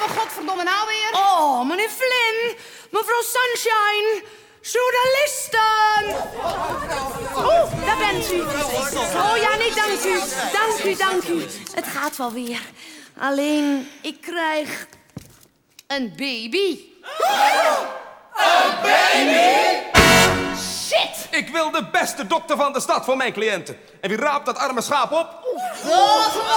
we godverdomme nou weer? Oh, meneer Flynn. Mevrouw Sunshine. Journalisten. Oh, daar bent u. Oh ja, nee, dank u. Dank u, dank u. Het gaat wel weer. Alleen, ik krijg een baby. Een baby. Shit! Ik wil de beste dokter van de stad voor mijn cliënten. En wie raapt dat arme schaap op? Oh, God,